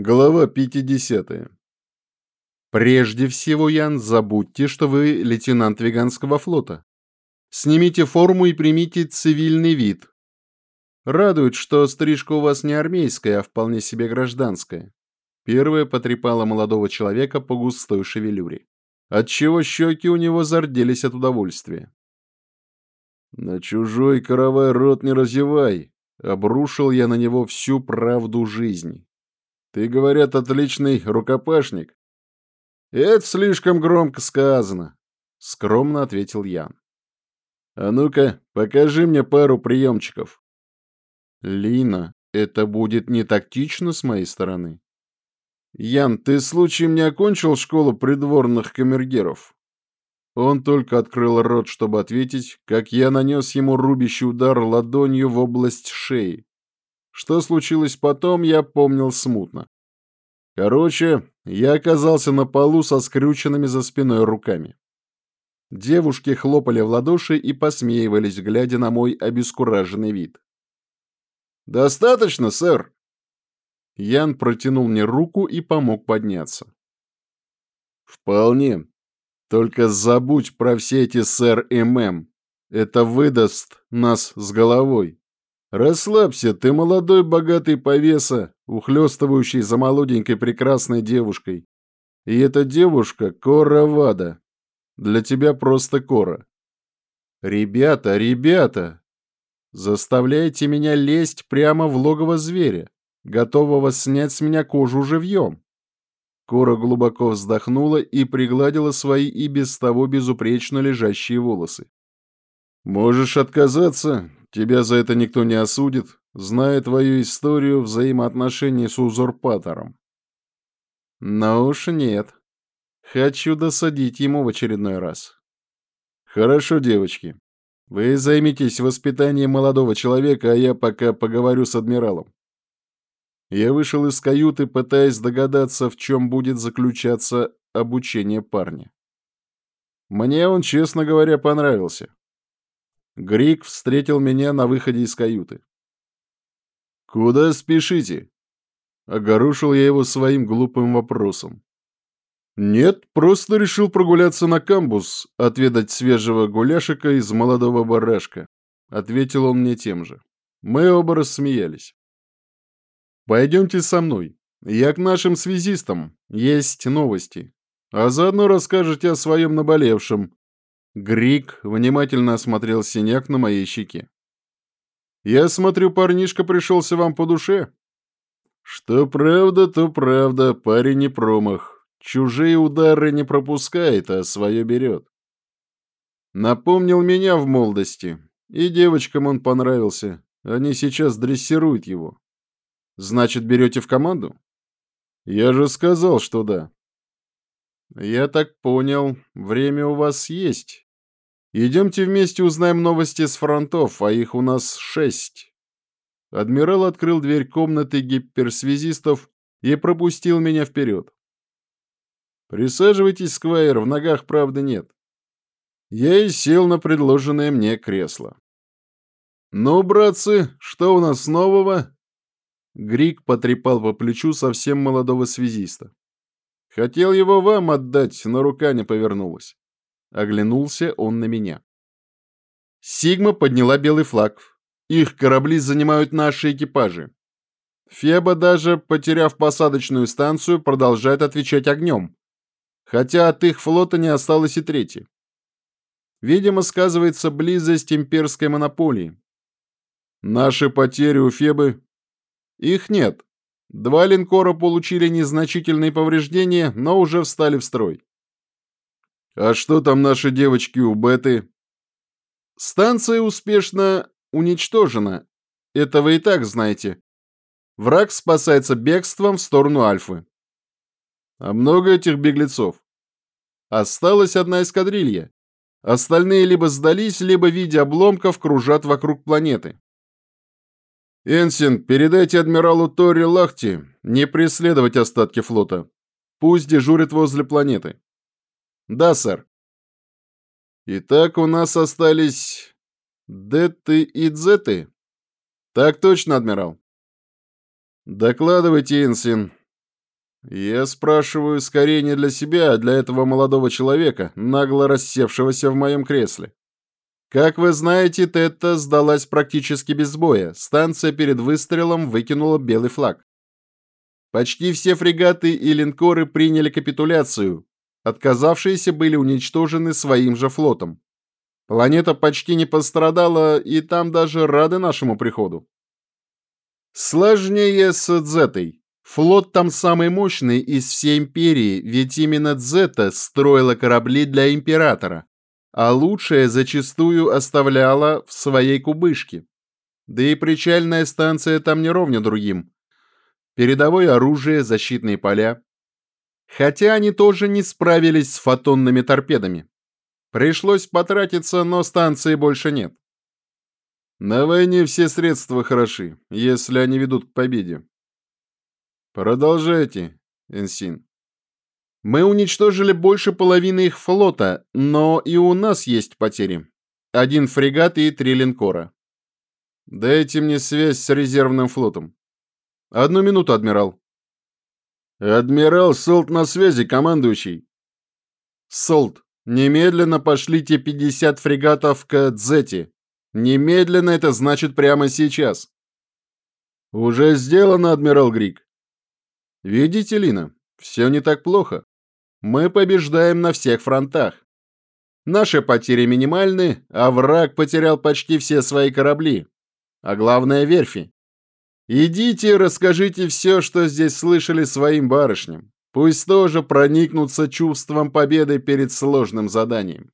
Глава 50. Прежде всего, Ян, забудьте, что вы лейтенант Веганского флота. Снимите форму и примите цивильный вид. Радует, что стрижка у вас не армейская, а вполне себе гражданская. Первая потрепала молодого человека по густой шевелюре, отчего щеки у него зарделись от удовольствия. «На чужой каравай рот не разевай!» Обрушил я на него всю правду жизни. Ты, говорят, отличный рукопашник. Это слишком громко сказано, скромно ответил Ян. А ну-ка, покажи мне пару приемчиков. Лина, это будет не тактично с моей стороны. Ян, ты случаем не окончил школу придворных камергеров? Он только открыл рот, чтобы ответить, как я нанес ему рубящий удар ладонью в область шеи. Что случилось потом, я помнил смутно. Короче, я оказался на полу со скрюченными за спиной руками. Девушки хлопали в ладоши и посмеивались, глядя на мой обескураженный вид. «Достаточно, сэр!» Ян протянул мне руку и помог подняться. «Вполне. Только забудь про все эти сэр и мэм. Это выдаст нас с головой. «Расслабься, ты молодой богатый повеса, ухлёстывающий за молоденькой прекрасной девушкой. И эта девушка — Кора Вада. Для тебя просто Кора». «Ребята, ребята! Заставляете меня лезть прямо в логово зверя, готового снять с меня кожу живьем». Кора глубоко вздохнула и пригладила свои и без того безупречно лежащие волосы. «Можешь отказаться, Тебя за это никто не осудит, зная твою историю взаимоотношений с узурпатором. Но уж нет. Хочу досадить ему в очередной раз. Хорошо, девочки. Вы займитесь воспитанием молодого человека, а я пока поговорю с адмиралом. Я вышел из каюты, пытаясь догадаться, в чем будет заключаться обучение парня. Мне он, честно говоря, понравился. Грик встретил меня на выходе из каюты. «Куда спешите?» Огорушил я его своим глупым вопросом. «Нет, просто решил прогуляться на камбус, отведать свежего гуляшика из молодого барашка», — ответил он мне тем же. Мы оба рассмеялись. «Пойдемте со мной. Я к нашим связистам. Есть новости. А заодно расскажете о своем наболевшем, Грик внимательно осмотрел синяк на моей щеке. «Я смотрю, парнишка пришелся вам по душе?» «Что правда, то правда, парень не промах. Чужие удары не пропускает, а свое берет». Напомнил меня в молодости, и девочкам он понравился. Они сейчас дрессируют его. Значит, берете в команду? Я же сказал, что да. Я так понял, время у вас есть. Идемте вместе узнаем новости с фронтов, а их у нас шесть. Адмирал открыл дверь комнаты гиперсвязистов и пропустил меня вперед. Присаживайтесь, Сквайр, в ногах правды нет. Я и сел на предложенное мне кресло. «Ну, братцы, что у нас нового?» Грик потрепал по плечу совсем молодого связиста. «Хотел его вам отдать, но рука не повернулась. Оглянулся он на меня. Сигма подняла белый флаг. Их корабли занимают наши экипажи. Феба, даже потеряв посадочную станцию, продолжает отвечать огнем. Хотя от их флота не осталось и трети. Видимо, сказывается близость имперской монополии. Наши потери у Фебы... Их нет. Два линкора получили незначительные повреждения, но уже встали в строй. А что там наши девочки у Беты? Станция успешно уничтожена. Это вы и так знаете. Враг спасается бегством в сторону Альфы. А много этих беглецов? Осталась одна эскадрилья. Остальные либо сдались, либо в виде обломков кружат вокруг планеты. Энсин, передайте адмиралу Тори Лахти не преследовать остатки флота. Пусть дежурит возле планеты. Да, сэр. Итак, у нас остались деты и дзеты. Так точно, адмирал. Докладывайте, Инсин. Я спрашиваю скорее не для себя, а для этого молодого человека, нагло рассевшегося в моем кресле. Как вы знаете, Тетта сдалась практически без боя. Станция перед выстрелом выкинула белый флаг. Почти все фрегаты и линкоры приняли капитуляцию. Отказавшиеся были уничтожены своим же флотом. Планета почти не пострадала, и там даже рады нашему приходу. Сложнее с Дзетой. Флот там самый мощный из всей империи, ведь именно Дзета строила корабли для императора а лучшее зачастую оставляла в своей кубышке. Да и причальная станция там не ровня другим. Передовое оружие, защитные поля. Хотя они тоже не справились с фотонными торпедами. Пришлось потратиться, но станции больше нет. На войне все средства хороши, если они ведут к победе. Продолжайте, Энсин. Мы уничтожили больше половины их флота, но и у нас есть потери. Один фрегат и три линкора. Дайте мне связь с резервным флотом. Одну минуту, адмирал. Адмирал Солт на связи, командующий. Солт, немедленно пошлите 50 фрегатов к Дзете. Немедленно это значит прямо сейчас. Уже сделано, адмирал Грик. Видите, Лина, все не так плохо. Мы побеждаем на всех фронтах. Наши потери минимальны, а враг потерял почти все свои корабли. А главное — верфи. Идите расскажите все, что здесь слышали своим барышням. Пусть тоже проникнутся чувством победы перед сложным заданием.